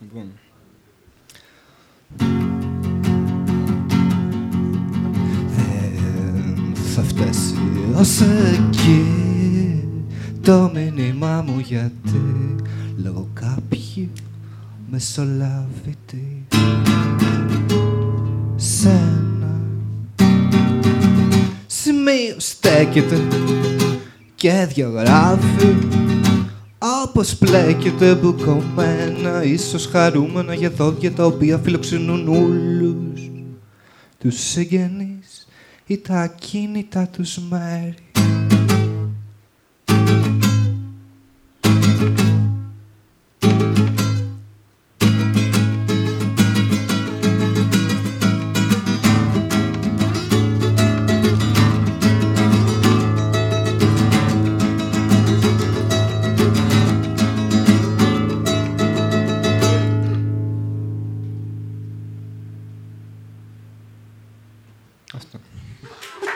Λοιπόν. Δεν θα φτάσει ως εκεί το μήνυμά μου γιατί λόγω κάποιου μεσολάβητη σένα σημείο στέκεται και διαγράφει όπως πλέκεται μπουκωμένα ίσως χαρούμενα για δόντια τα οποία φιλοξενούν όλους τους συγγενείς ή τα ακίνητα τους μέρη. ました。